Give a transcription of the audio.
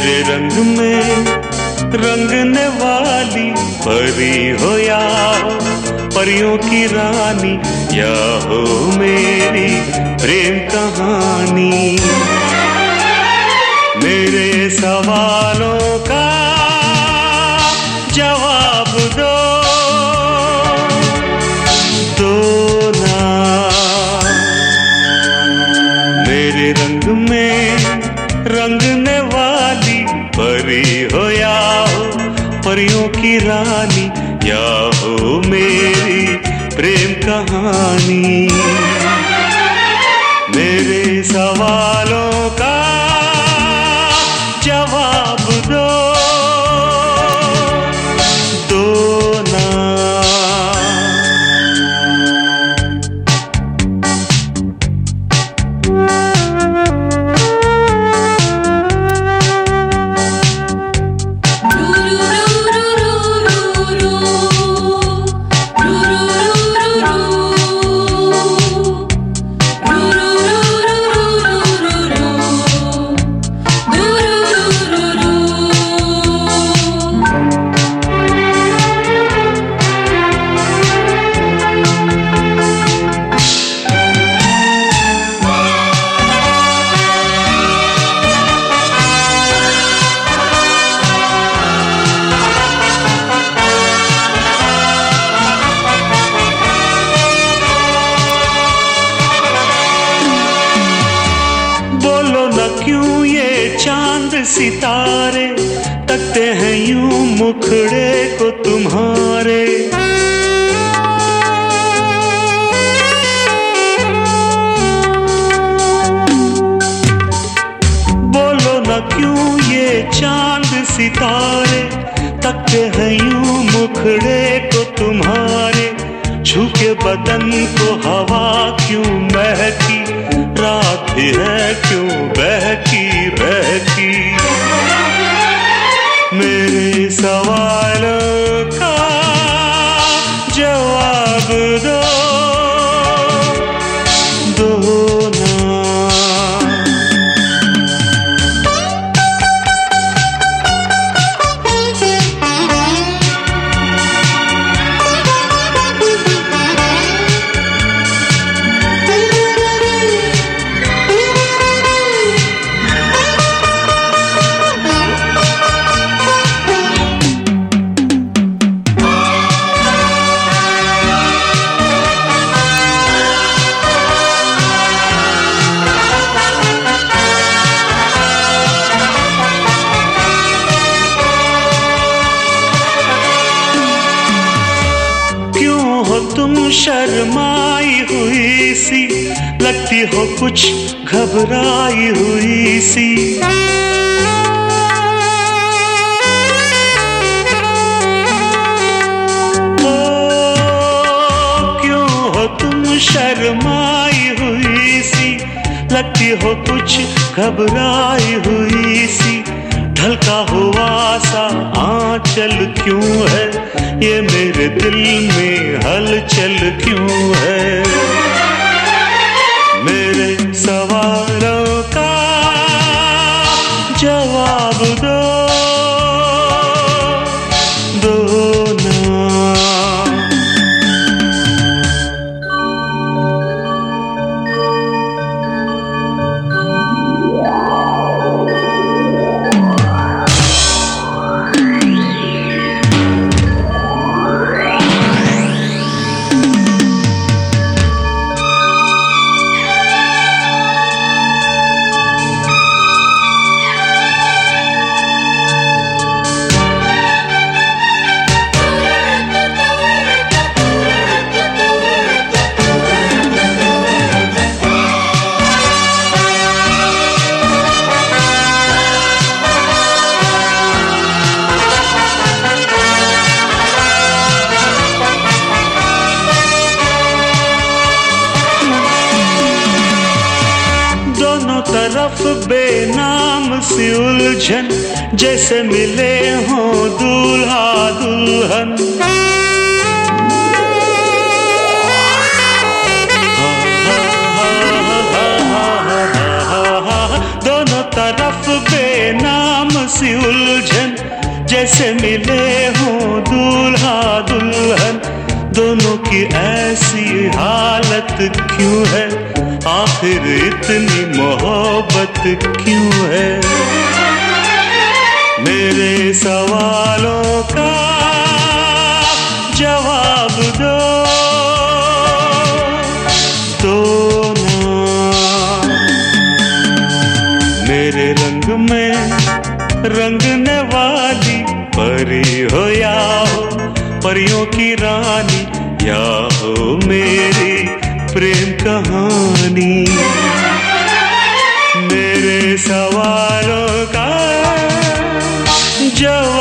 मेरे रंग में रंगने वाली परी हो या परियों की रानी, या हो मेरी प्रेम कहानी। मेरे सवालों का जवाब दो। परियों की रानी या हो मेरी प्रेम कहानी। मेरे सवालों का जवाब क्यों ये चाँद सितारे तकते हैं यूँ मुखड़े को तुम्हारे? बोलो न क्यों ये चाँद सितारे तकते हैं यूँ मुखड़े को तुम्हारे? झुके बदन को हवा क्यों महकी? रात है क्यों बहकी बहकी? मेरे सवालों शर्माई हुई सी लगती हो कुछ घबराई हुई सी। ओ, क्यों हो तुम शर्माई हुई सी लगती हो कुछ घबराई हुई सी? आंचल क्यों है? ये मेरे दिल में हलचल क्यों है? मेरे सवालों तरफ़ बेनाम सी उलझन, जैसे मिले हो दूल्हा दुल्हन। दोनों तरफ़ बेनाम जैसे मिले हो दूल्हा दुल्हन। दोनों की ऐसी हालत क्यों है? आखिर इतनी मोहब्बत क्यों है? मेरे सवालों का जवाब दो। तो ना मेरे रंग में रंगने वाली परी हो या हो, परियों की रानी या हो मेरी। प्रेम कहानी। मेरे सवालों का जवाब